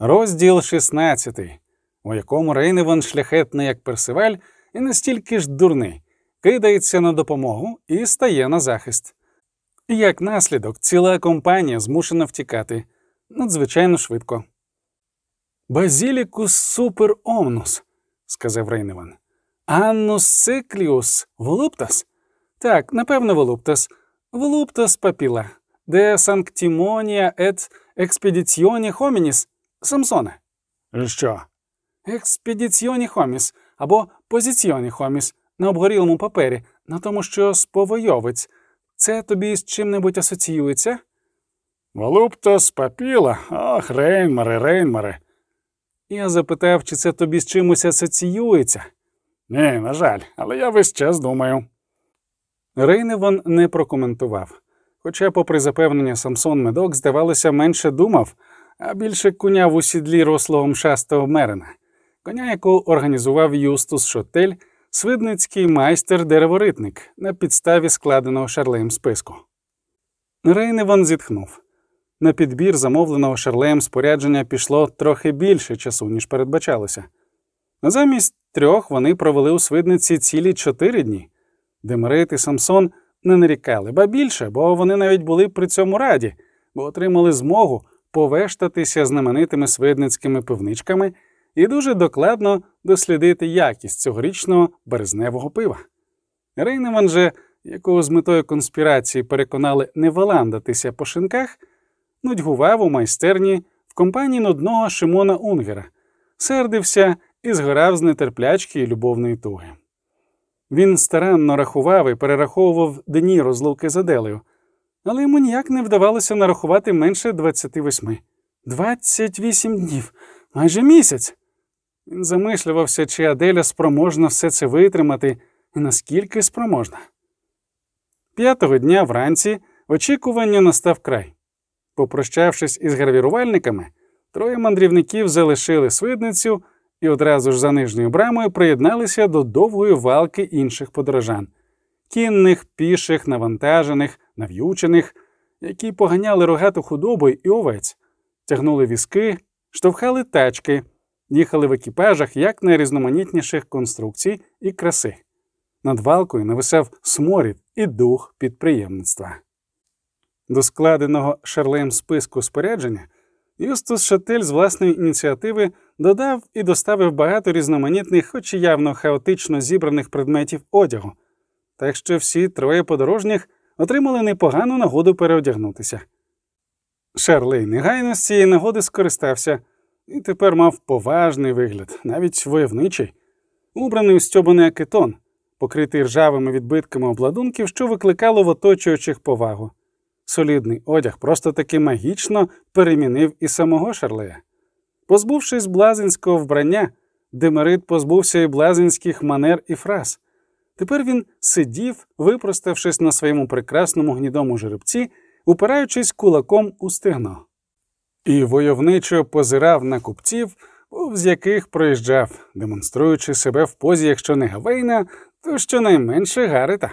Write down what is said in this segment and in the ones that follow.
Розділ 16, у якому Рейневан шляхетний як персиваль і настільки ж дурний, кидається на допомогу і стає на захист. Як наслідок, ціла компанія змушена втікати надзвичайно швидко. Базілікус супер омнус, сказав Рейневан. Аннус цикліус волуптас? Так, напевно, волуптас. Волуптас папіла, де санктімонія ет експедіціоні хомініс Самсоне. Що? Експедіціоні хоміс або позиціоні хоміс на обгорілому папері, на тому, що сповойовець. Це тобі з чим-небудь асоціюється? Волуптас папіла, ах, Рейнмаре, Рейнмаре. Я запитав, чи це тобі з чимось асоціюється. Ні, на жаль, але я весь час думаю. Рейневан не прокоментував. Хоча, попри запевнення, Самсон Медок, здавалося, менше думав, а більше куняв у сідлі рослого мшастого мерина, коня, якого організував Юстус Шотель, свидницький майстер-дереворитник на підставі складеного шарлеєм списку. Рейневан зітхнув. На підбір замовленого шарлеєм спорядження пішло трохи більше часу, ніж передбачалося. Замість трьох вони провели у свидниці цілі чотири дні. Демерит і Самсон не нарікали, ба більше, бо вони навіть були при цьому раді, бо отримали змогу повештатися знаменитими свидницькими пивничками і дуже докладно дослідити якість цьогорічного березневого пива. Рейневан же, якого з метою конспірації переконали не валандатися по шинках, нудьгував у майстерні в компанії нудного Шимона Унгера, сердився і згорав з нетерплячки і любовної туги. Він старанно рахував і перераховував дні розлуки з Аделею, але йому ніяк не вдавалося нарахувати менше 28. 28 днів, майже місяць. Він замислювався, чи Аделя спроможна все це витримати і наскільки спроможна. П'ятого дня вранці очікування настав край. Попрощавшись із гравірувальниками, троє мандрівників залишили свидницю і одразу ж за нижньою брамою приєдналися до довгої валки інших подорожан кінних, піших, навантажених, нав'ючених, які поганяли рогату худобу і овець, тягнули візки, штовхали тачки, їхали в екіпажах як найрізноманітніших конструкцій і краси. Над валкою нависав сморід і дух підприємництва. До складеного шарлем списку спорядження Юстус Шатель з власної ініціативи додав і доставив багато різноманітних, хоч і явно хаотично зібраних предметів одягу, так що всі троє подорожніх отримали непогану нагоду переодягнутися. Шарлей негайно з цієї нагоди скористався і тепер мав поважний вигляд, навіть войовничий, убраний у стьобаний акетон, покритий ржавими відбитками обладунків, що викликало в оточуючих повагу. Солідний одяг просто таки магічно перемінив і самого Шарлея. Позбувшись блазинського вбрання, Демерит позбувся і блазинських манер і фраз. Тепер він сидів, випроставшись на своєму прекрасному гнідому жеребці, упираючись кулаком у стегно, і войовничо позирав на купців, з яких проїжджав, демонструючи себе в позі, якщо не гавейна, то щонайменше Гарета.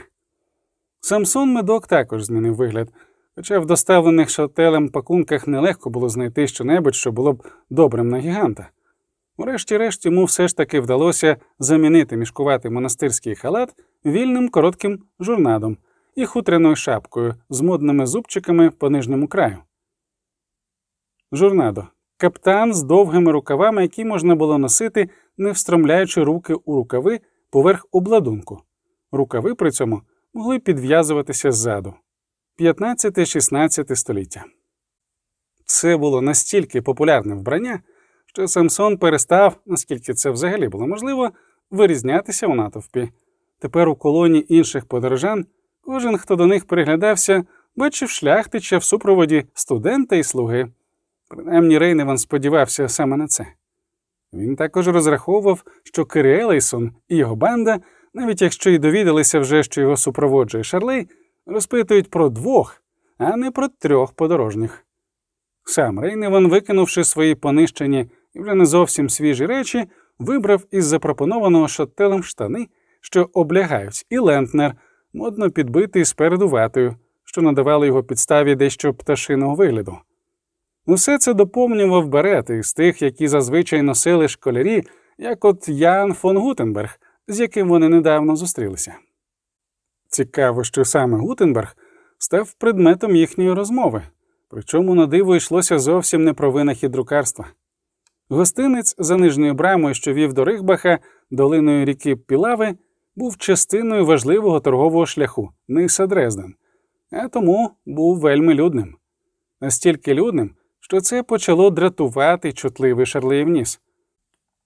Самсон медок також змінив вигляд, хоча в доставлених шателем пакунках нелегко було знайти щонебудь, що було б добрим на гіганта. Урешті-решт йому все ж таки вдалося замінити мішкуватий монастирський халат вільним коротким журнадом і хутряною шапкою з модними зубчиками по нижньому краю. Журнадо каптан з довгими рукавами, які можна було носити, не встромляючи руки у рукави поверх обладунку. Рукави при цьому могли підв'язуватися ззаду. 15-16 століття. Це було настільки популярне вбрання, що Самсон перестав, наскільки це взагалі було можливо, вирізнятися у натовпі. Тепер у колоні інших подорожан кожен, хто до них переглядався, бачив шляхтича в супроводі студента і слуги. Принаймні Рейневан сподівався саме на це. Він також розраховував, що Кирі Елейсон і його банда, навіть якщо й довідалися вже, що його супроводжує Шарлей, розпитують про двох, а не про трьох подорожніх. Сам Рейневан, викинувши свої понищені і вже не зовсім свіжі речі, вибрав із запропонованого шоттелем штани, що облягають, і лентнер, модно підбитий спереду ватою, що надавали його підставі дещо пташиного вигляду. Усе це доповнював берет із тих, які зазвичай носили школярі, як от Ян фон Гутенберг, з яким вони недавно зустрілися. Цікаво, що саме Гутенберг став предметом їхньої розмови, причому на диво йшлося зовсім не про винахід друкарства. Гостинець за нижньою брамою, що вів до Рихбаха, долиною ріки Пілави, був частиною важливого торгового шляху Ниса Дрезден, а тому був вельми людним. Настільки людним, що це почало дратувати чутливий шарлеїв ніс.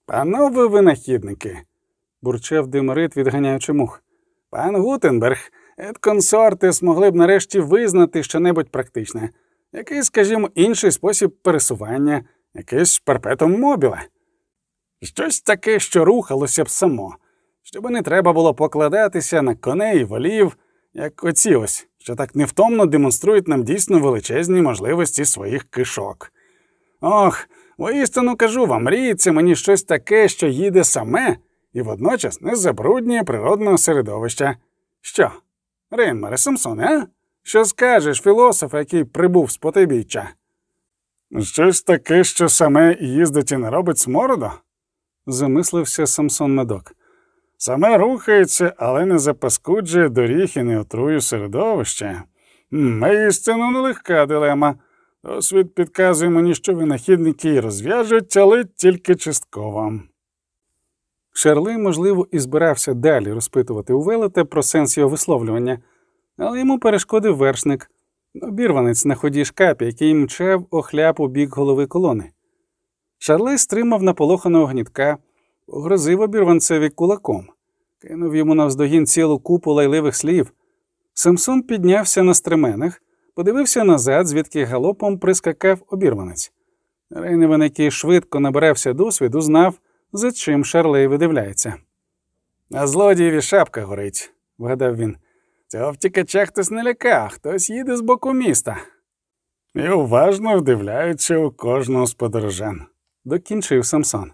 Панове винахідники, бурчав Диморит, відганяючи мух. Пан Гутенберг, консорти змогли б нарешті визнати щонебудь практичне, який, скажімо, інший спосіб пересування, якийсь перпетум мобіле. Щось таке, що рухалося б само, щоб не треба було покладатися на коней волів, як оці ось, що так невтомно демонструють нам дійсно величезні можливості своїх кишок. Ох, воістину кажу вам, мріється мені щось таке, що їде саме і водночас не забруднює природного середовища. Що, Рейнмаре Самсон, а? Що скажеш, філософ, який прибув з потайбіччя? Щось таке, що саме їздить і не робить смороду? замислився Самсон Медок. Саме рухається, але не запаскуджує доріг і не отрує середовище. Істинно нелегка дилема. Досвід підказує мені, що винахідники і розв'яжуть, але тільки частково. Шарли, можливо, і збирався далі розпитувати у Велета про сенс його висловлювання, але йому перешкодив вершник, обірванець на ході шкапі, який мчав охляп у бік голови колони. Шарли стримав наполоханого гнітка, погрозив обірванцеві кулаком, кинув йому навздогін цілу купу лайливих слів. Самсон піднявся на стременах, подивився назад, звідки галопом прискакав обірванець. Рейневан, який швидко набирався досвіду, знав, за чим Шарлей видивляється. На злодієві шапка горить, вгадав він. Цього втікача хтось не ляка, хтось їде з боку міста. І уважно вдивляючи у кожного з подорожан, докінчив Самсон.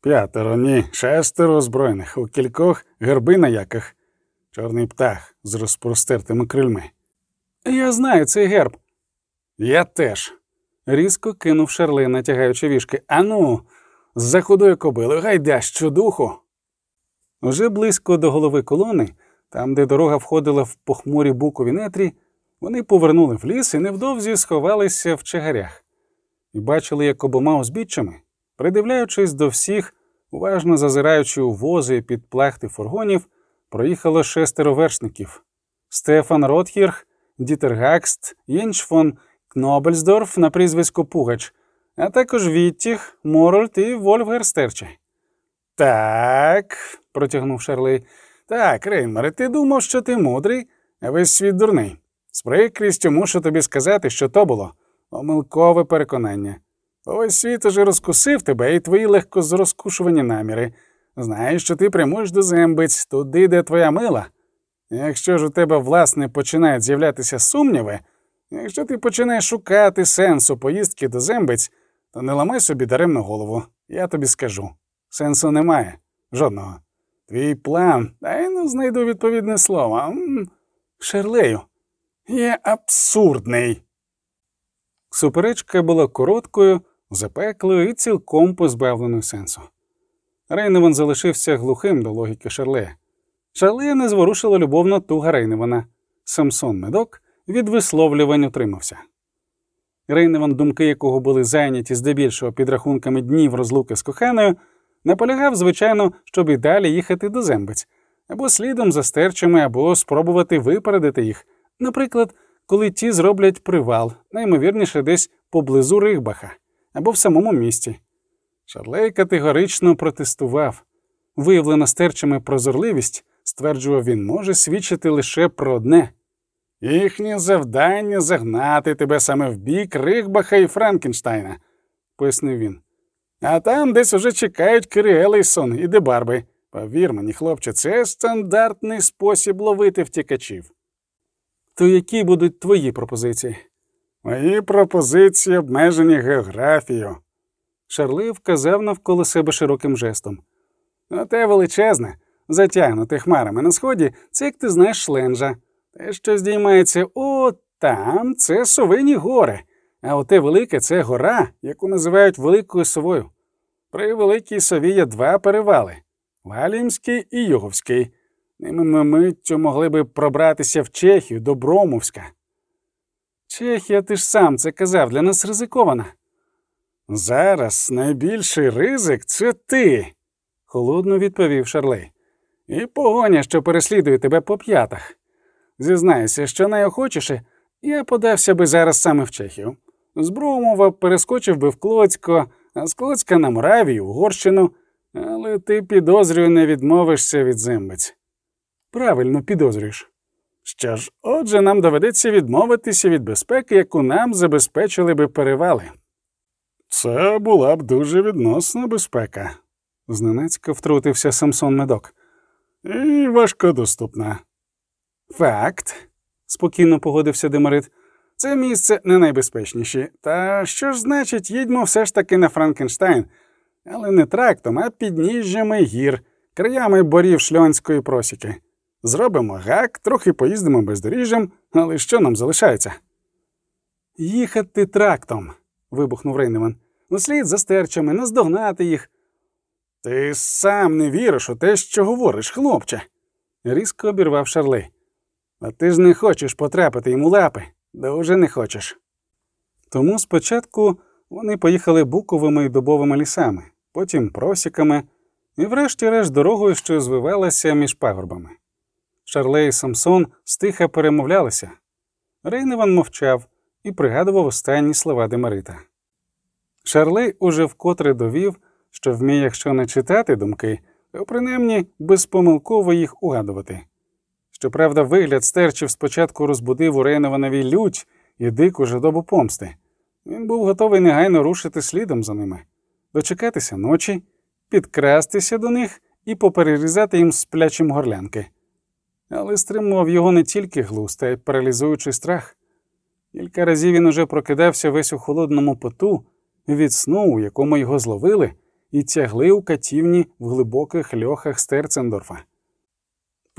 П'ятеро, ні, шестеро озброєних, у кількох герби на яках, чорний птах з розпростертими крильми. Я знаю цей герб. Я теж. різко кинув Шарли, натягаючи вішки. Ану, за худою кобилою, гайда щодуху. Уже близько до голови колони, там, де дорога входила в похмурі букові нетрі, вони повернули в ліс і невдовзі сховалися в чагарях і бачили, як обома узбіччями, придивляючись до всіх, уважно зазираючи у вози під плахти фургонів, проїхало шестеро вершників Стефан Ротхірг, Дітер Гакст, Єнч фон Кнобельсдорф на прізвисько Пугач, а також Віттіх, Морольд і Вольфгер Стерче. Так, протягнув Шарлей. Так, Рейнмаре, ти думав, що ти мудрий, а весь світ дурний. З прикрістю мушу тобі сказати, що то було помилкове переконання. Увесь світ уже розкусив тебе і твої легко зрозкушувані наміри. Знаєш, що ти прямуєш до зембиць, туди, де твоя мила. Якщо ж у тебе, власне, починають з'являтися сумніви, якщо ти починаєш шукати сенсу поїздки до зембиць, то не ламай собі даремно голову, я тобі скажу. Сенсу немає, жодного. Твій план, дай ну знайду відповідне слово. Шерлею, є абсурдний. Суперечка була короткою, запеклою і цілком позбавленою сенсу. Рейневан залишився глухим до логіки Шарлея. Шарлея не зворушила любовна туга Рейневана. Самсон Медок від висловлювань утримався. Рейневан, думки якого були зайняті здебільшого підрахунками днів розлуки з коханою, наполягав, звичайно, щоб і далі їхати до зембець, або слідом за стерчами, або спробувати випередити їх, наприклад, коли ті зроблять привал, наймовірніше десь поблизу Рихбаха або в самому місті. Шарлей категорично протестував. Виявлена стерчами прозорливість, стверджував він, може свідчити лише про одне. Їхнє завдання загнати тебе саме в бік Рихбаха і Франкенштайна, пояснив він. А там десь уже чекають Кири Елейсон і Дебарби. Повір мені, хлопче, це стандартний спосіб ловити втікачів. То які будуть твої пропозиції? Мої пропозиції обмежені географією. Шарли вказав навколо себе широким жестом. А те величезне, затягнуте хмарами на сході, це як ти знаєш шленжа. Те, що здіймається от там, це совині гори, а оте велике це гора, яку називають Великою Совою. При Великій Сові є два перевали Валімський і Юговський. Ними ми миттю могли би пробратися в Чехію до Бромовська. Чехія, ти ж сам це казав, для нас ризикована. Зараз найбільший ризик це ти, холодно відповів Шарлей. І погоня, що переслідує тебе по п'ятах. Зізнайся, що найохочіше, я подався би зараз саме в Чехію. З Брумова перескочив би в Клоцько, а з Клоцька на Моравію, Угорщину, але ти підозрюю, не відмовишся від Зембиць. Правильно підозрюєш. Що ж, отже, нам доведеться відмовитися від безпеки, яку нам забезпечили би перевали. Це була б дуже відносна безпека, зненацька втрутився Самсон Медок. І важкодоступна. Факт, спокійно погодився демерит. Це місце не найбезпечніше. Та що ж значить, їдьмо все ж таки на Франкенштайн, але не трактом, а підніжжями гір, краями борів шльонської просіки. Зробимо гак, трохи поїздимо бездоріжжям, але що нам залишається? Їхати трактом. вибухнув Рейневан. Услід за стерчами, наздогнати їх. Ти сам не віриш у те, що говориш, хлопче, різко обірвав Шарли. А ти ж не хочеш потрапити йому лапи, дуже не хочеш. Тому спочатку вони поїхали буковими і дубовими лісами, потім просіками і, врешті-решт, дорогою, що звивалася між пагорбами. Шарлей і Самсон стиха перемовлялися. Рейневан мовчав і пригадував останні слова Демарита. Шарлей уже вкотре довів, що вміє, якщо не читати думки, то принаймні безпомилково їх угадувати. Щоправда, вигляд стерчів спочатку розбудив у Рейнованові лють і дику жадобу помсти. Він був готовий негайно рушити слідом за ними, дочекатися ночі, підкрастися до них і поперерізати їм сплячим горлянки. Але стримував його не тільки глуст, а й паралізуючий страх. Кілька разів він уже прокидався весь у холодному поту від сну, у якому його зловили, і тягли у катівні в глибоких льохах Стерцендорфа.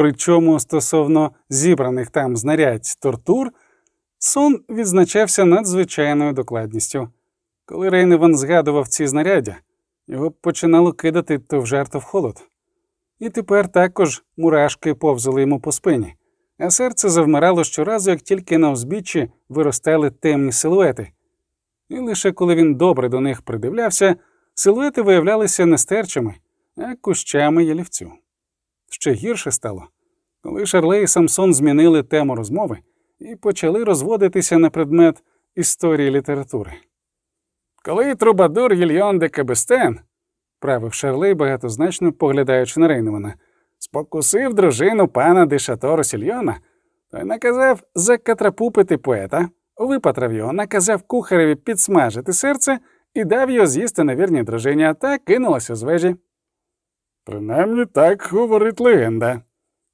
Причому стосовно зібраних там знарядь тортур, сон відзначався надзвичайною докладністю. Коли Рейневан згадував ці знаряддя, його починало кидати то в жар, в холод. І тепер також мурашки повзали йому по спині, а серце завмирало щоразу, як тільки на узбіччі виростали темні силуети. І лише коли він добре до них придивлявся, силуети виявлялися не стерчами, а кущами ялівцю. Ще гірше стало, коли Шарлей і Самсон змінили тему розмови і почали розводитися на предмет історії літератури. Коли трубадур Гільйон де Кабестен, правив Шарлей, багатозначно поглядаючи на Рейневана, спокусив дружину пана Дешато Сільйона, той наказав закатрапупити поета, випатрав його, наказав кухареві підсмажити серце і дав його з'їсти на вірні дружині, а та кинулася з вежі. Принаймні так говорить легенда,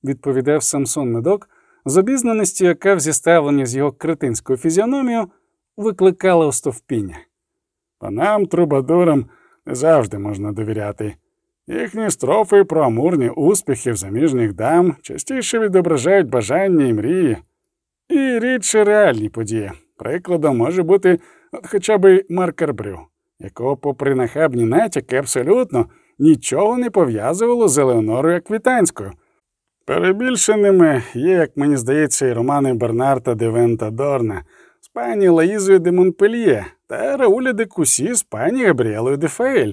відповідав Самсон Медок, з обізнаності, яка в зіставленні з його кретинською фізіономією викликала остовпіння. Панам трубадурам не завжди можна довіряти. Їхні строфи про амурні успіхи в заміжніх дам частіше відображають бажання і мрії, і рідше реальні події. Прикладом може бути от хоча б Маркер Брю, якого, попри нахабні натяки, абсолютно нічого не пов'язувало з Елеонорою Аквітанською. Перебільшеними є, як мені здається, і романи Бернарта де Вента Дорна з пані Лаїзою де Монпельє та Рауля де Кусі з пані Габріелою де Фейль.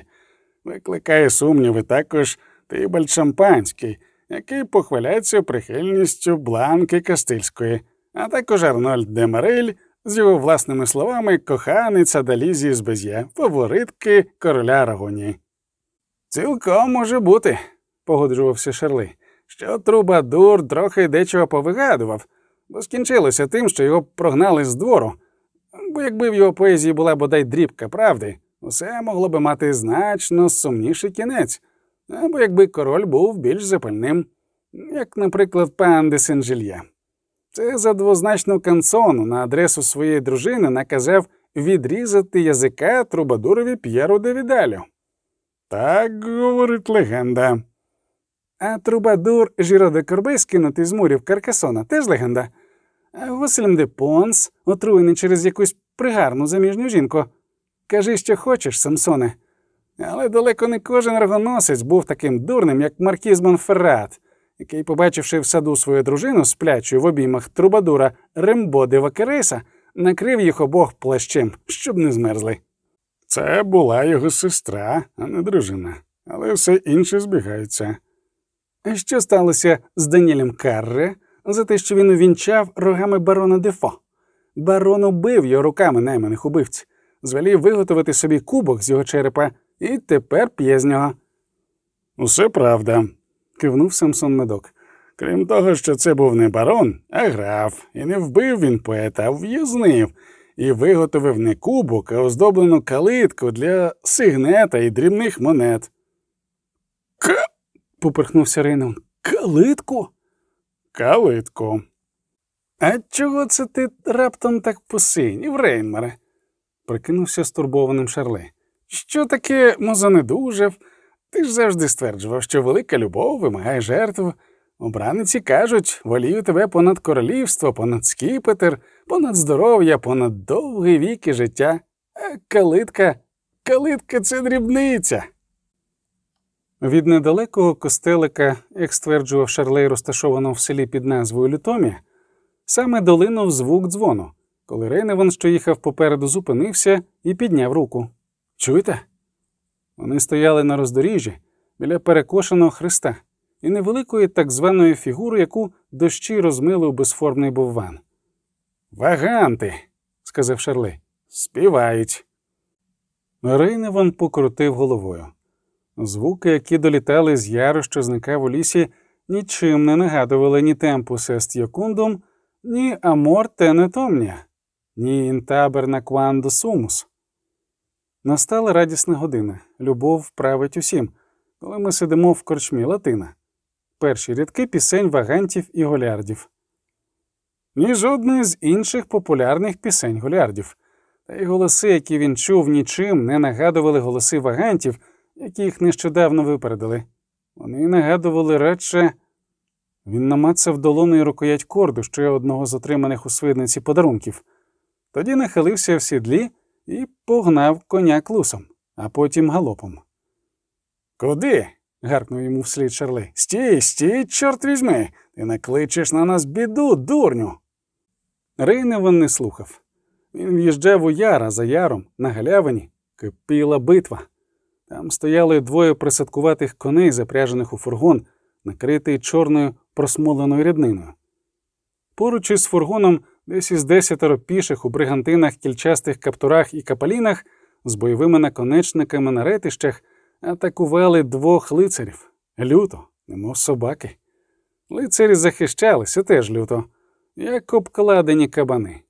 Викликає сумніви також Тибаль Шампанський, який похваляється прихильністю Бланки Кастильської, а також Арнольд де Марель з його власними словами коханець Адалізії з Без'є, фаворитки короля Арагонії. Цілком може бути, погоджувався Шерли, що Трубадур трохи дечого повигадував, бо скінчилося тим, що його прогнали з двору, бо якби в його поезії була бодай дрібка правди, усе могло би мати значно сумніший кінець, або якби король був більш запальним, як, наприклад, пан де Сен-Жилья. Це за двозначну канцону на адресу своєї дружини наказав відрізати язика Трубадурові П'єру де Відалю. Так говорить легенда. А Трубадур Жіро де Корбей скинутий з мурів Каркасона теж легенда. А Василем де Понс, отруєний через якусь пригарну заміжню жінку. Кажи, що хочеш, Самсоне. Але далеко не кожен рогоносець був таким дурним, як Маркіз Монферрат, який, побачивши в саду свою дружину, сплячою в обіймах трубадура Рембо де Вакереса, накрив їх обох плащем, щоб не змерзли. Це була його сестра, а не дружина, але все інше збігається. Що сталося з Даніелем Карре за те, що він увінчав рогами барона Дефо? Барон убив його руками найманих убивць, звелів виготовити собі кубок з його черепа і тепер п'є з нього. Усе правда, кивнув Самсон Медок. Крім того, що це був не барон, а граф, і не вбив він поета, а в'язнив, і виготовив не кубок, а оздоблену калитку для сигнета і дрібних монет. К. поперхнувся Рейнон. Калитку? Калитку. А чого це ти раптом так посинів, Рейнмаре? прикинувся стурбованим Шарле. Що таке мозанедужав? Ти ж завжди стверджував, що велика любов вимагає жертв. Обраниці кажуть, волію тебе понад королівство, понад скіпетр, понад здоров'я, понад довгий вік і життя. А калитка, калитка це дрібниця. Від недалекого костелика, як стверджував Шарлей, розташованого в селі під назвою Лютомі, саме долинув звук дзвону, коли Рейневан, що їхав попереду, зупинився і підняв руку. Чуєте? Вони стояли на роздоріжжі біля перекошеного хреста і невеликої так званої фігури, яку дощі розмилив безформний бовван. Ваганти, сказав Шарли, співають. Рейневан покрутив головою. Звуки, які долітали з яру, що зникав у лісі, нічим не нагадували ні темпус ест йокундум, ні амор тенетомня, ні інтаберна квандо сумус. Настала радісна година. Любов править усім, коли ми сидимо в корчмі Латина. Перші рядки пісень вагантів і голярдів. Ні жодної з інших популярних пісень голярдів. Та й голоси, які він чув, нічим не нагадували голоси вагантів, які їх нещодавно випередили. Вони нагадували радше. Він намацав долоною рукоять корду ще одного з отриманих у свидниці подарунків. Тоді нахилився в сідлі і погнав коня клусом, а потім галопом. Куди? гаркнув йому вслід Шарли. Стій, стій, чорт візьми, ти накличеш на нас біду, дурню. Рейневан не слухав. Він в'їжджав у яра за яром, на галявині, кипіла битва. Там стояли двоє присадкуватих коней, запряжених у фургон, накритий чорною просмоленою рядниною. Поруч із фургоном десь із десятеро піших у бригантинах, кільчастих каптурах і капалінах з бойовими наконечниками на ретищах атакували двох лицарів люто, немов собаки. Лицарі захищалися теж люто, як обкладені кабани.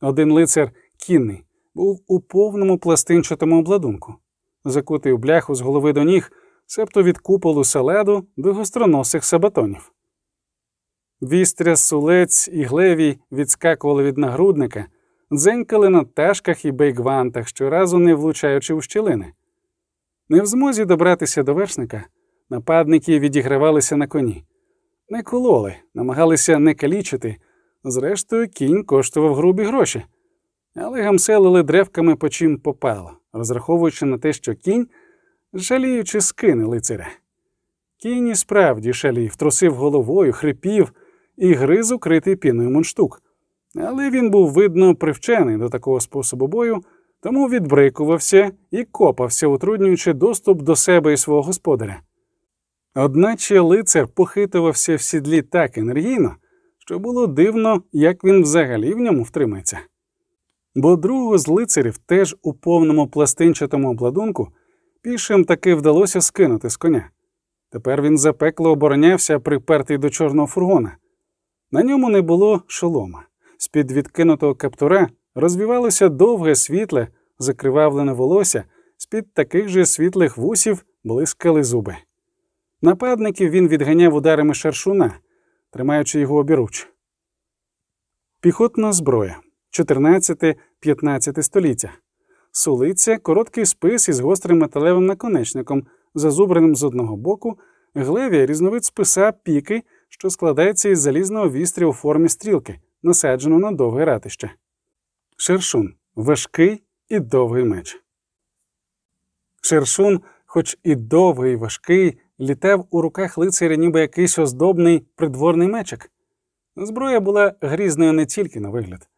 Один лицар кінний, був у повному пластинчатому обладунку, закутий у бляху з голови до ніг, себто від куполу саладу до гостроносих сабатонів. Вістря, сулець і глевій відскакували від нагрудника, дзенькали на ташках і бейгвантах, щоразу не влучаючи у щілини. Не в змозі добратися до вершника, нападники відігравалися на коні, не кололи, намагалися не калічити. Зрештою, кінь коштував грубі гроші, але гамселили древками по чим попало, розраховуючи на те, що кінь, жаліючи, скине лицаря. Кінь і справді шалів, трусив головою, хрипів і гриз укритий піною мундштук. Але він був, видно, привчений до такого способу бою, тому відбрикувався і копався, утруднюючи доступ до себе і свого господаря. Одначе лицар похитувався в сідлі так енергійно, що було дивно, як він взагалі в ньому втримається. Бо другого з лицарів теж у повному пластинчатому обладунку пішим таки вдалося скинути з коня. Тепер він запекло оборонявся, припертий до чорного фургона. На ньому не було шолома. З під відкинутого каптура розвівалося довге світле, закривавлене волосся, з під таких же світлих вусів блискали зуби. Нападників він відганяв ударами шаршуна, тримаючи його обіруч. Піхотна зброя 14-15 століття. Сулиця, короткий спис із гострим металевим наконечником, зазубреним з одного боку, глевія різновид списа піки, що складається із залізного вістря у формі стрілки, насаджено на довге ратище. Шершун важкий і довгий меч. Шершун, хоч і довгий, і важкий, літав у руках лицаря, ніби якийсь оздобний придворний мечик. Зброя була грізною не тільки на вигляд.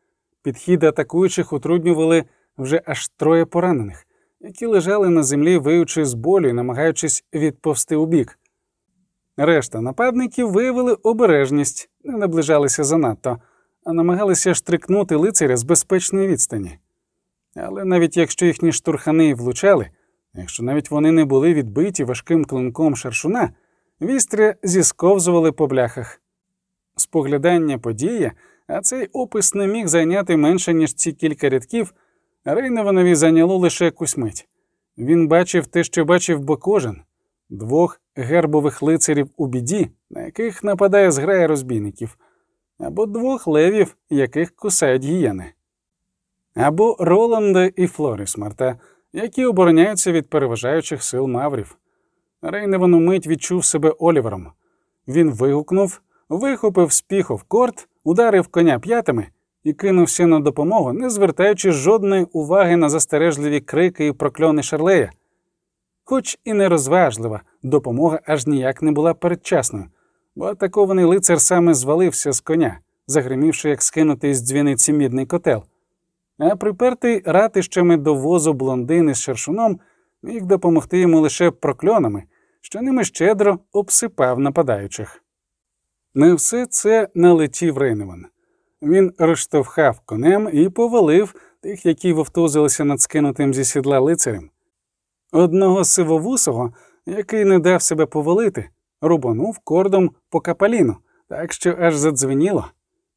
Підхід атакуючих утруднювали вже аж троє поранених, які лежали на землі, виючи з болю і намагаючись відповсти у бік. Решта нападників виявили обережність, не наближалися занадто, а намагалися штрикнути лицаря з безпечної відстані. Але навіть якщо їхні штурхани влучали, якщо навіть вони не були відбиті важким клинком шаршуна, вістря зісковзували по бляхах. Споглядання події, а цей опис не міг зайняти менше, ніж ці кілька рядків, Рейневанові зайняло лише якусь мить. Він бачив те, що бачив би кожен двох гербових лицарів у біді, на яких нападає зграя розбійників, або двох левів, яких кусають гієни, або Роланда і Флорісмарта, які обороняються від переважаючих сил маврів. Рейневан умить відчув себе Олівером. Він вигукнув, вихопив з піхов корт, ударив коня п'ятами і кинувся на допомогу, не звертаючи жодної уваги на застережливі крики і прокльони Шарлея. Хоч і нерозважлива, допомога аж ніяк не була передчасною, бо атакований лицар саме звалився з коня, загримівши, як скинутий з дзвіниці мідний котел. А припертий ратищами до возу блондини з шершуном міг допомогти йому лише прокльонами, що ними щедро обсипав нападаючих. Не все це налетів Рейневан. Він розштовхав конем і повалив тих, які вовтузилися над скинутим зі сідла лицарем. Одного сивовусого, який не дав себе повалити, рубанув кордом по капаліну, так що аж задзвеніло.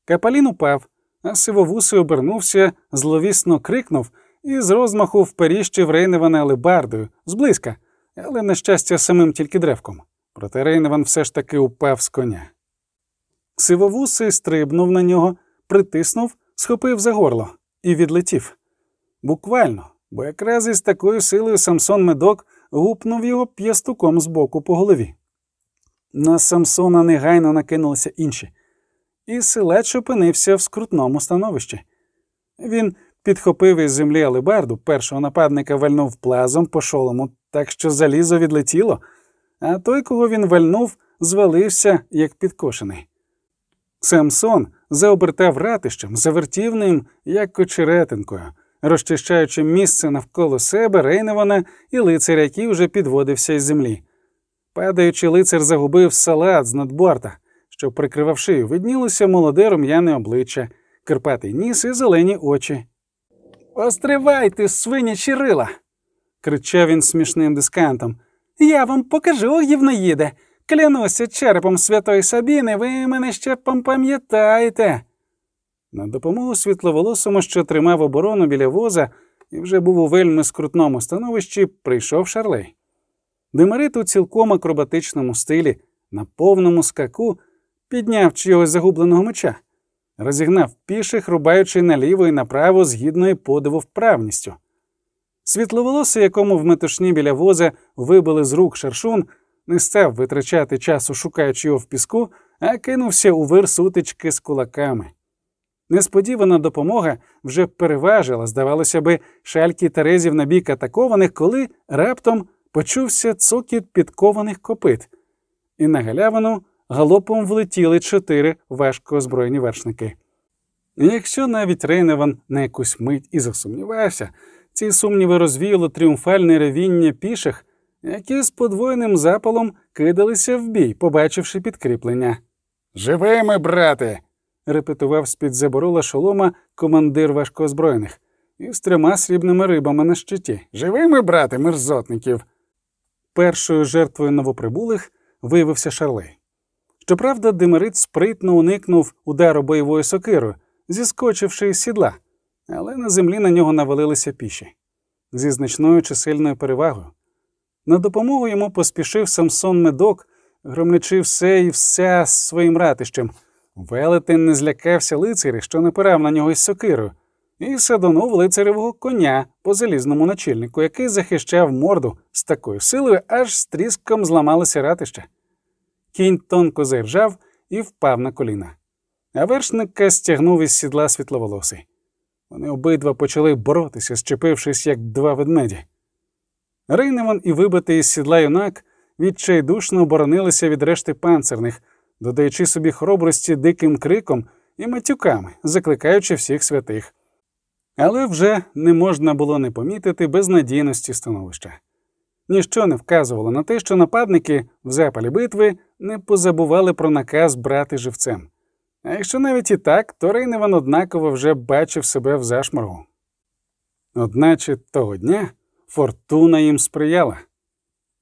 Капалін упав, а сивовусий обернувся, зловісно крикнув і з розмаху вперіщив Рейневана алебардою, зблизька, але, на щастя, самим тільки древком. Проте Рейневан все ж таки упав з коня. Сивовусий стрибнув на нього, притиснув, схопив за горло і відлетів. Буквально, бо якраз із такою силою Самсон медок гупнув його п'ястуком з боку по голові. На Самсона негайно накинулися інші, і силач опинився в скрутному становищі. Він підхопив із землі алебарду, першого нападника вальнув плазом по шолому, так що залізо відлетіло, а той, кого він вальнув, звалився, як підкошений. Самсон заобертав ратищем, завертів ним, як кочеретинкою, розчищаючи місце навколо себе Рейневана і лицаря, який вже підводився із землі. Падаючи, лицар загубив салат з надборта, що, прикривав шию, виднілося молоде рум'яне обличчя, кирпатий ніс і зелені очі. Остривайте, свинячі рила. кричав він смішним дискантом. Я вам покажу, гівноїде. Клянуся черепом святої Сабіни, ви мене ще пам'ятаєте. На допомогу світловолосому, що тримав оборону біля воза і вже був у вельми скрутному становищі, прийшов шарлей. Демерит у цілком акробатичному стилі, на повному скаку, підняв чогось загубленого меча, розігнав піших, рубаючи наліво і направо з гідною подиву вправністю. Світловолосий, якому в метушні біля воза вибили з рук шаршун, не став витрачати часу, шукаючи його в піску, а кинувся у вир сутички з кулаками. Несподівана допомога вже переважила, здавалося би, шальки Терезів на бік атакованих, коли раптом почувся цокіт підкованих копит, і на галявину галопом влетіли чотири важко озброєні вершники. якщо навіть Рейневан на якусь мить і засумнівався, ці сумніви розвіяло тріумфальне ревіння піших, які з подвоєним запалом кидалися в бій, побачивши підкріплення. Живими, брате. репетував з-під заборола шолома командир важкоозброєних, із трьома срібними рибами на щиті. Живими, брате, мерзотників. Першою жертвою новоприбулих виявився шарлей. Щоправда, Демерит спритно уникнув удару бойовою сокирою, зіскочивши із сідла, але на землі на нього навалилися піші зі значною чисельною перевагою. На допомогу йому поспішив Самсон медок, громлячи все і вся своїм ратищем. Велетин не злякався лицаря, що напирав на нього із сокирою, і садонув лицаревого коня по залізному начальнику, який захищав морду з такою силою, аж з тріском зламалося ратище. Кінь тонко заіржав і впав на коліна. А вершника стягнув із сідла світловолосий. Вони обидва почали боротися, щепившись, як два ведмеді. Рейневан і вибитий із сідла юнак відчайдушно боронилися від решти панцирних, додаючи собі хоробрості диким криком і матюками, закликаючи всіх святих. Але вже не можна було не помітити безнадійності становища. Ніщо не вказувало на те, що нападники в запалі битви не позабували про наказ брати живцем. А якщо навіть і так, то Рейневан однаково вже бачив себе в зашморгу. Одначе того дня фортуна їм сприяла.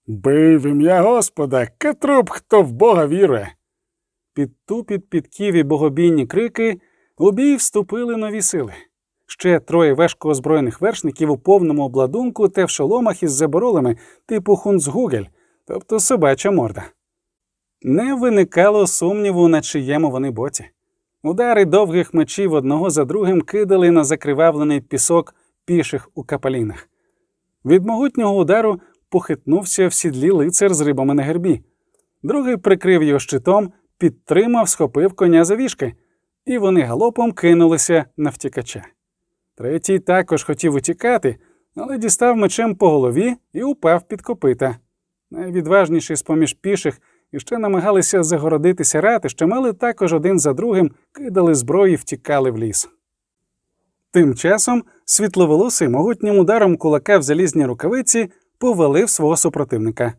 Бий в ім'я Господа, кетруп, хто в Бога вірує. Під тупіт підків і богобійні крики у бій вступили нові сили. Ще троє важко озброєних вершників у повному обладунку та в шоломах із заборолами типу хунцгугель, тобто собача морда. Не виникало сумніву, на чиєму вони боці. Удари довгих мечів одного за другим кидали на закривавлений пісок піших у капалінах. Від могутнього удару похитнувся в сідлі лицар з рибами на гербі. Другий прикрив його щитом, підтримав, схопив коня за вішки, і вони галопом кинулися на втікача. Третій також хотів утікати, але дістав мечем по голові і упав під копита. Найвідважніші з поміж піших іще намагалися загородитися ратищем, але також один за другим кидали зброї і втікали в ліс. Тим часом світловолосий могутнім ударом кулака в залізній рукавиці повалив свого супротивника.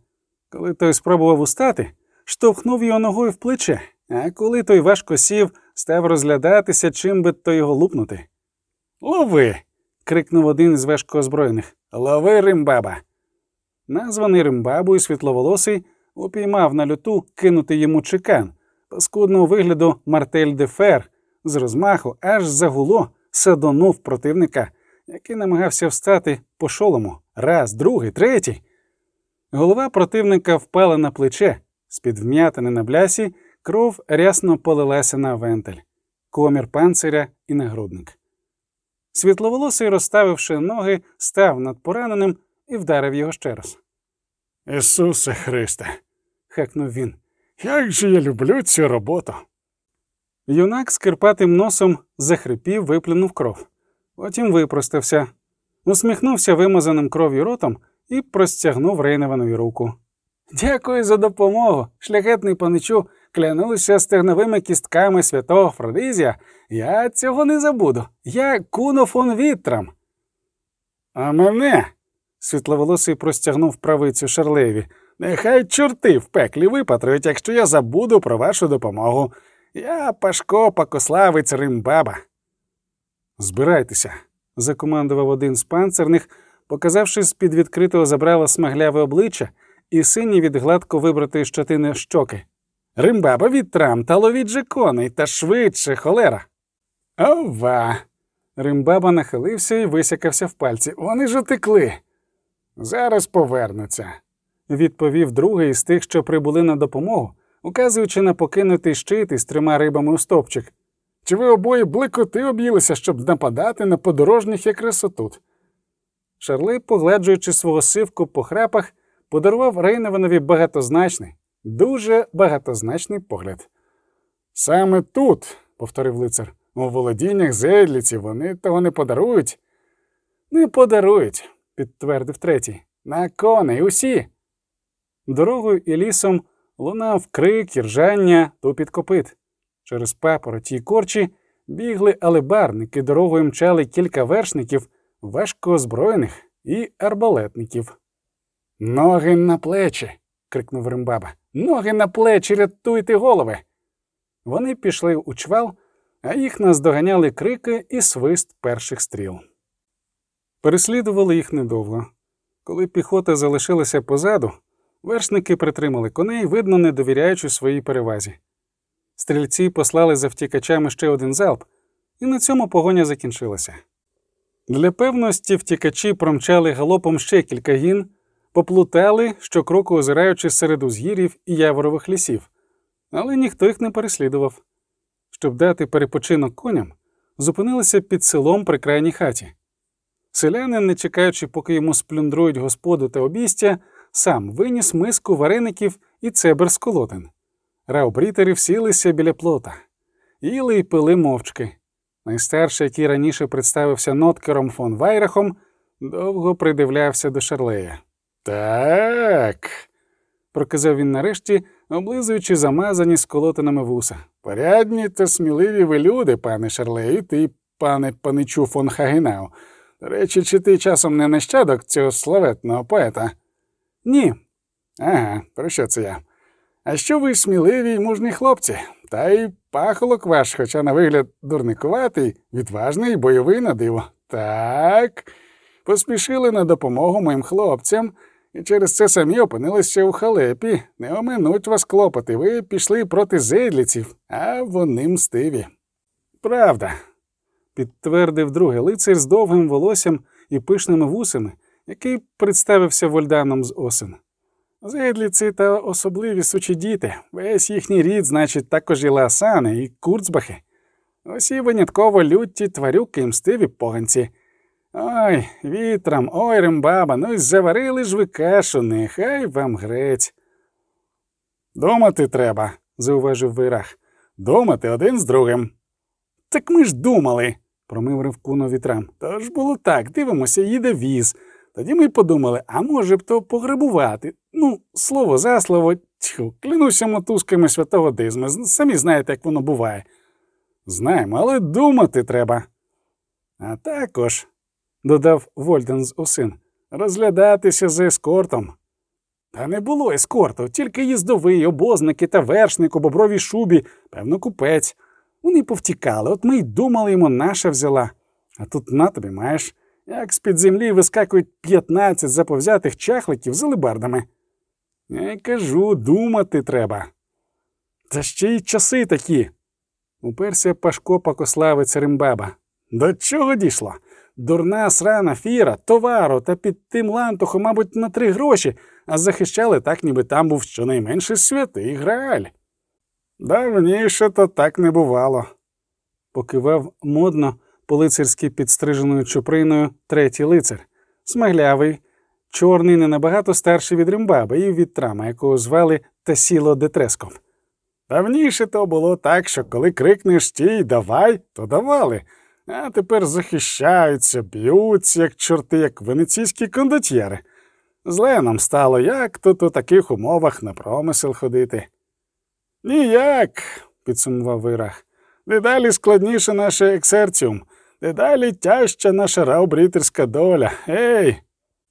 Коли той спробував устати, штовхнув його ногою в плече, а коли той важко сів, став розглядатися, чим би то його лупнути. Лови. крикнув один із важко озброєних. Лови римбаба. Названий римбабою світловолосий упіймав на люту кинути йому чекан, паскудного вигляду мартель де фер, з розмаху аж загуло садонув противника, який намагався встати по шолому. Раз, другий, третій. Голова противника впала на плече, з-під вм'ятини на блясі кров рясно полилася на вентиль, комір панциря і нагрудник. Світловолосий, розставивши ноги, став над пораненим і вдарив його ще раз. Ісусе Христе, хекнув він. Як же я люблю цю роботу. Юнак з кирпатим носом захрипів, виплюнув кров. Потім випростався, усміхнувся вимазаним кров'ю ротом і простягнув Рейневанові руку. Дякую за допомогу, шляхетний паничу. Клянуся стегновими кістками святого Фродизія. Я цього не забуду. Я куно фон Віттрам. А мене. світловолосий простягнув правицю Шарлеві. Нехай чорти в пеклі випатрують, якщо я забуду про вашу допомогу. Я Пашко Пакославець Римбаба. Збирайтеся, закомандував один з панцерних, показавши з під відкритого забрала смагляве обличчя і сині від гладко вибратої щотини щоки. Римбаба від трам та ловіть же коней та швидше, холера. Ова. Римбаба нахилився і висякався в пальці. Вони ж утекли. Зараз повернуться, відповів другий із тих, що прибули на допомогу, указуючи на покинутий щит із трьома рибами у стовпчик. Чи ви обоє бликоти об'їлися, щоб нападати на подорожніх якраз отут? Шарли, погледжуючи свого сивку по храпах, подарував Рейневанові багатозначний, дуже багатозначний погляд. Саме тут, повторив лицар, у володіннях зедліці вони того не подарують. Не подарують, підтвердив третій. На коней усі. Дорогою і лісом лунав крик, і ржання, тупіт копит. Через папороті й корчі бігли алебарники, дорогою мчали кілька вершників, важко озброєних і арбалетників. Ноги на плечі. крикнув Римбаба. Ноги на плечі, рятуйте голови. Вони пішли у чвал, а їх наздоганяли крики і свист перших стріл. Переслідували їх недовго. Коли піхота залишилася позаду, вершники притримали коней, видно, не довіряючи своїй перевазі. Стрільці послали за втікачами ще один залп, і на цьому погоня закінчилася. Для певності втікачі промчали галопом ще кілька гін, поплутали, щокроку озираючи серед узгір'їв і яворових лісів, але ніхто їх не переслідував. Щоб дати перепочинок коням, зупинилися під селом при крайній хаті. Селянин, не чекаючи, поки йому сплюндрують господу та обістя, сам виніс миску вареників і цебер з колотин. Раубрітери всілися біля плота, їли й пили мовчки. найстарший, який раніше представився ноткером фон Вайрахом, довго придивлявся до Шарлея. Так, проказав він нарешті, облизуючи замазані сколотинами вуса. Порядні та сміливі ви люди, пане Шарлею, ти, пане паничу фон Хагенау. До речі, чи ти часом не нащадок цього славетного поета? Ні. Ага, про що це я? А що ви сміливі й мужні хлопці? Та й пахолок ваш, хоча на вигляд дурникуватий, відважний і бойовий на диво. Так, поспішили на допомогу моїм хлопцям, і через це самі опинилися у халепі. Не оминуть вас клопоти. Ви пішли проти зедліців, а вони мстиві. Правда, підтвердив другий лицар з довгим волоссям і пишними вусами, який представився вольданом з осен. Зедліці та особливі сучі діти, весь їхній рід, значить, також і ласани, і курцбахи. Усі винятково люті тварюки і мстиві поганці. Ой, вітрам, ой, рембаба, ну й заварили ж ви кашу, нехай вам грець. Думати треба, зауважив вирах. Думати один з другим. Так ми ж думали, промив Куно вітрам. Тож було так, дивимося, їде віз. Тоді ми подумали, а може б то пограбувати. Ну, слово за слово, тьху, клянуся мотузками святого дизма. Самі знаєте, як воно буває. Знаємо, але думати треба. А також, додав Вольден з осин, розглядатися з ескортом. Та не було ескорту, тільки їздовий, обозники та вершник у бобровій шубі, певно, купець. Вони повтікали, от ми й думали йому наша взяла. А тут на тобі маєш, як з-під землі вискакують 15 заповзятих чахликів з алебардами. Я кажу, думати треба. Та ще й часи такі. Уперся Пашко Пакославець Римбаба. До чого дійшло? Дурна срана фіра, товару та під тим лантухом, мабуть, на три гроші, а захищали так, ніби там був щонайменше святий грааль. Давніше то так не бувало, покивав модно по-лицарськи підстриженою чуприною третій лицар, смаглявий, чорний, не набагато старший від Римбаби і від трама, якого звали Тасіло Детресков. Давніше то було так, що коли крикнеш стій, давай, то давали, а тепер захищаються, б'ються, як чорти, як венеційські кондотьєри. Зле нам стало, як тут у таких умовах на промисел ходити. Ніяк, підсумував Вирах. Дедалі складніше наше ексерціум, дедалі тяжча наша раубрітерська доля. Ей.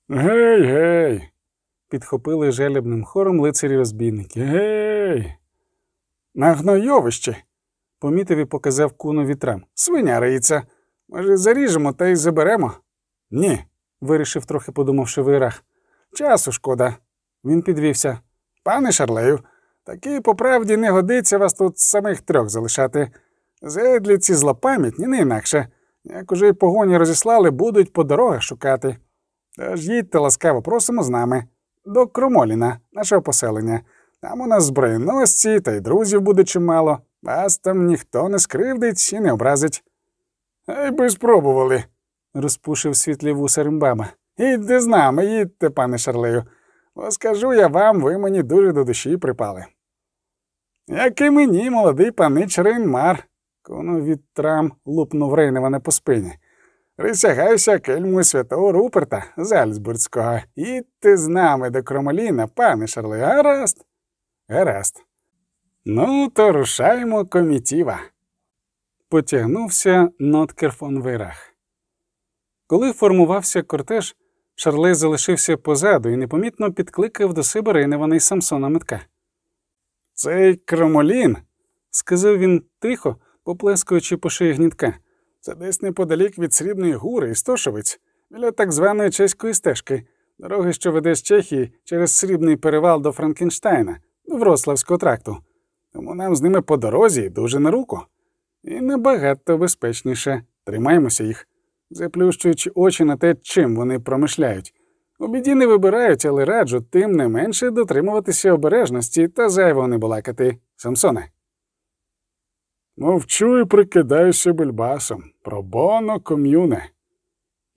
Гей, гей. підхопили желебним хором лицарі розбійники. Гей. На гнойовище, помітив і показав куну вітрам. Свиня риється. Може, заріжемо та й заберемо? Ні, вирішив, трохи подумавши вирах. Часу шкода. Він підвівся. Пане Шарлею, таки по правді не годиться вас тут самих трьох залишати. Зедліці злопам'ятні, не інакше. Як уже й погоні розіслали, будуть по дорогах шукати. Тож їдьте ласкаво, просимо з нами, до Кромоліна, нашого поселення. Там у нас зброєносці та й друзів буде чимало. Вас там ніхто не скривдить і не образить. Ай би спробували, розпушив світлі вуса Римбаба. Їдьте з нами, їдьте, пане Шарлею. Бо скажу я вам, ви мені дуже до душі припали. Як і мені, молодий панич Рейнмар, кону від трам лупнув Рейневане по спині. Присягаюся кельму святого Руперта Зальцбурзького. Їдьте з нами до Кромоліна, пане Шарлею, гаразд. Гаразд. Ну, то рушаємо комітіва. Потягнувся Ноткер фон Вейрах. Коли формувався кортеж, Шарлей залишився позаду і непомітно підкликав до себе Рейневана й Самсона Медка. Цей Кромолін, сказав він тихо, поплескуючи по шиї гнідка. Це десь неподалік від Срібної Гури і Стошовиць, біля так званої чеської стежки, дороги, що веде з Чехії через срібний перевал до Франкенштайна, до Врославського тракту. Тому нам з ними по дорозі дуже на руку. І набагато безпечніше. Тримаємося їх, заплющуючи очі на те, чим вони промишляють. У біді не вибирають, але раджу тим не менше дотримуватися обережності та зайво не балакати. Самсоне. Мовчу і прикидаюся бельбасом. Пробоно ком'юне.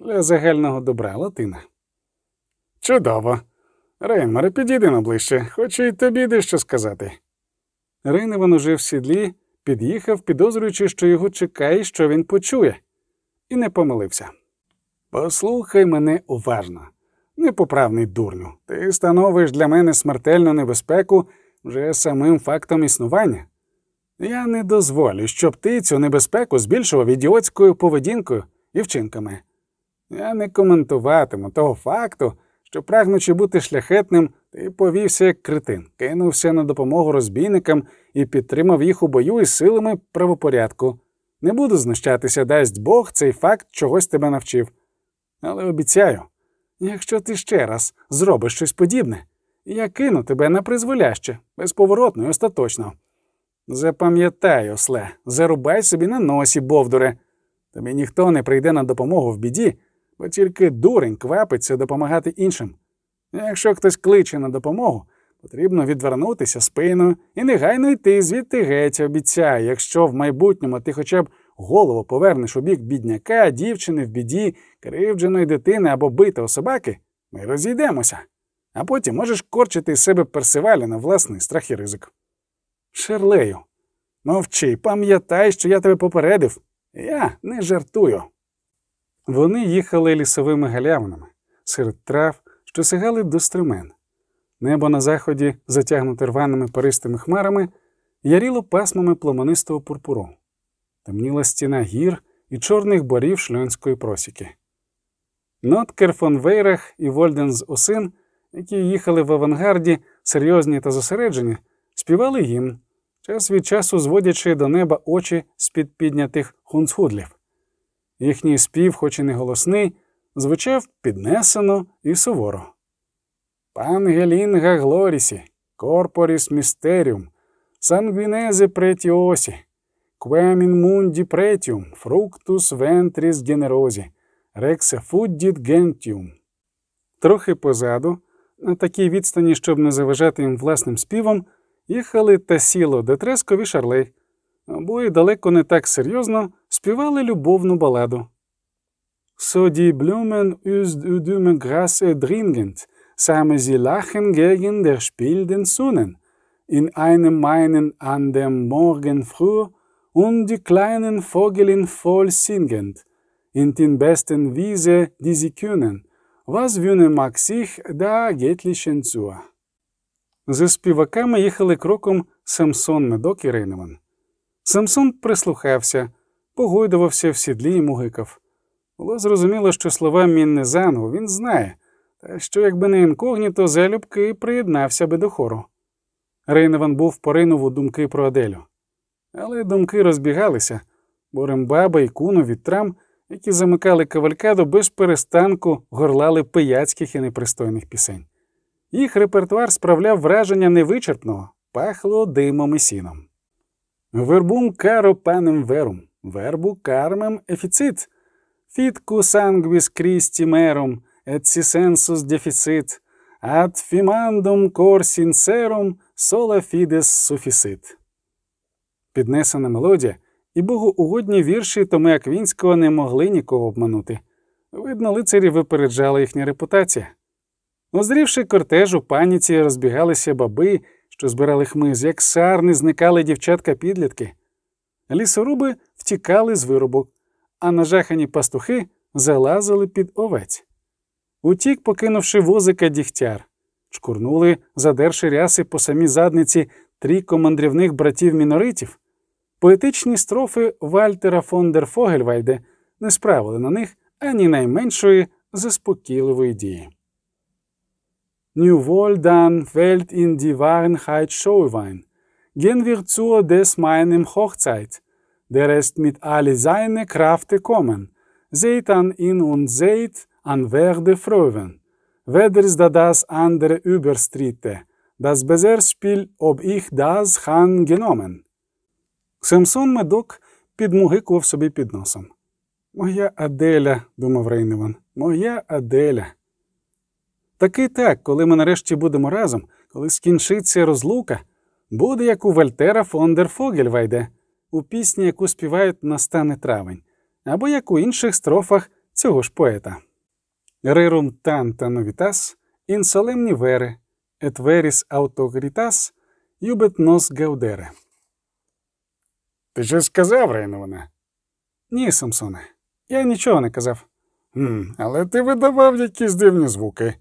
Для загального добра Латина. Чудово. Рейнмаре, підійди на ближче, хочу й тобі дещо сказати. Рейневан уже в сідлі під'їхав, підозрюючи, що його чекає, що він почує, і не помилився. Послухай мене уважно, непоправний дурню. Ти становиш для мене смертельну небезпеку вже самим фактом існування. Я не дозволю, щоб ти цю небезпеку збільшував ідіотською поведінкою і вчинками. Я не коментуватиму того факту, що, прагнучи бути шляхетним, ти повівся як критин, кинувся на допомогу розбійникам і підтримав їх у бою із силами правопорядку. Не буду знущатися, дасть Бог цей факт чогось тебе навчив. Але обіцяю, якщо ти ще раз зробиш щось подібне, я кину тебе на призволяще, безповоротно і остаточно. Запам'ятай, осле, зарубай собі на носі, бовдуре. Тобі ніхто не прийде на допомогу в біді, бо тільки дурень квапиться допомагати іншим. Якщо хтось кличе на допомогу, потрібно відвернутися спиною і негайно йти звідти геть, обіцяю, якщо в майбутньому ти хоча б голову повернеш у бік бідняка, дівчини в біді, кривдженої дитини або битого собаки, ми розійдемося, а потім можеш корчити із себе персивалі на власний страх і ризик. Шерлею, мовчи, пам'ятай, що я тебе попередив. Я не жартую. Вони їхали лісовими галявинами серед трав, що сигали до струмен. Небо на заході, затягнуте рваними паристими хмарами, яріло пасмами пломанистого пурпуру. Темніла стіна гір і чорних борів шльонської просіки. Ноткер фон Вейрах і Вольден з Осин, які їхали в авангарді, серйозні та зосереджені, співали гімн, час від часу зводячи до неба очі з під піднятих хундсгугелів. Їхній спів, хоч і не голосний, звучав піднесено і суворо. Pange lingua gloriosi, Corporis mysterium, Sanguinisque pretiosi, Quem in mundi pretium, fructus ventris generosi, рексе фуддіт гентіум. Трохи позаду, на такій відстані, щоб не заважати їм власним співом, їхали та сіло Детрескові шарлей. Обоє далеко не так серйозно співали любовну баладу. So die Blumen üst üdüme Grasse dringend, same sie lachen gegen der spielenden Sonnen, in einem meinen an dem Morgen früh, und die kleinen Vogelin voll singend, in den besten Wiese, die sie können, was wüne mag sich da Гетлішен zu. За співаками їхали кроком Самсон Медок і Рейнеман. Самсон прислухався, погойдувався в сідлі і мугикав. Було зрозуміло, що слова Міннезангу він знає, та що, якби не інкогніто, залюбки приєднався би до хору. Рейневан був поринув у думки про Аделю. Але думки розбігалися, бо Рембаба і куну вітрам, які замикали кавалькаду, без перестанку горлали пияцьких і непристойних пісень. Їх репертуар справляв враження невичерпного, пахло димом і сіном. Вербум каро панем верум, вербу кармем ефіцит, фітку сангвіс крістімерум, et si sensus deficit, ad fimandum cor sincerum sola fides sufficit. Піднесена мелодія і богоугодні вірші Томи Аквінського не могли нікого обманути. Видно, лицарі випереджала їхня репутація. Озрівши кортеж у паніці, розбігалися баби, що збирали хмиз, як сарни зникали дівчатка підлітки. Лісоруби втікали з виробок, а нажахані пастухи залазили під овець. Утік, покинувши возика дігтяр, чкурнули, задерши ряси по самій задниці трійко мандрівних братів міноритів. Поетичні строфи Вальтера фон дер Фогельвайде не справили на них ані найменшої заспокійливої дії. Nu wohl dann fällt in die Warenheit Schauwein. Gehen wir zu des meinem Hochzeit, der ist mit alle seine Kräfte kommen. Seht an ihn und seht, an werde freuen. Weders da das andere überstritte, das Beserzspiel, ob ich das han genommen. Самсон Медок підмугикував собі під носом. Моя Аделя, думав Рейневан, моя Аделя. Таки так, коли ми нарешті будемо разом, коли скінчиться розлука, буде як у Вальтера фон дер Фогельвайде, у пісні, яку співають настане травень, або як у інших строфах цього ж поета. Рерум танта новітас, ін солемні вери, et veris юбет нос гаудере. Ти щось сказав, Рейноване? Ні, Самсоне, я нічого не казав. «Хм, Але ти видавав якісь дивні звуки.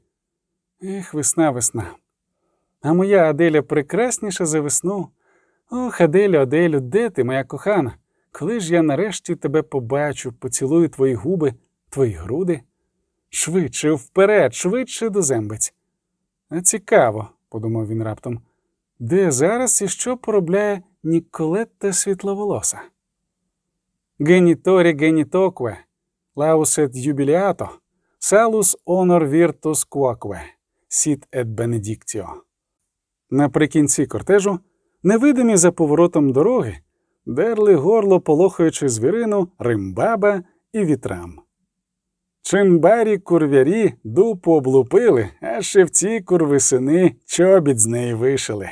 Ех, весна, весна. А моя Аделя прекрасніша за весну. Ох, Аделю, Аделю, де ти, моя кохана? Коли ж я нарешті тебе побачу, поцілую твої губи, твої груди? Швидше, вперед, швидше до зембець. Цікаво, подумав він раптом, де зараз і що поробляє Ніколетта світловолоса? Геніторі генітокве, лаусет юбіліато, салус онор віртус квокве, сіт ет бенедіктіо. Наприкінці кортежу, невидимі за поворотом дороги, дерли горло, полохаючи звірину, римбаба і вітрам. Чимбарі курвярі дупу облупили, а шевці курвисини чобіт з неї вишили.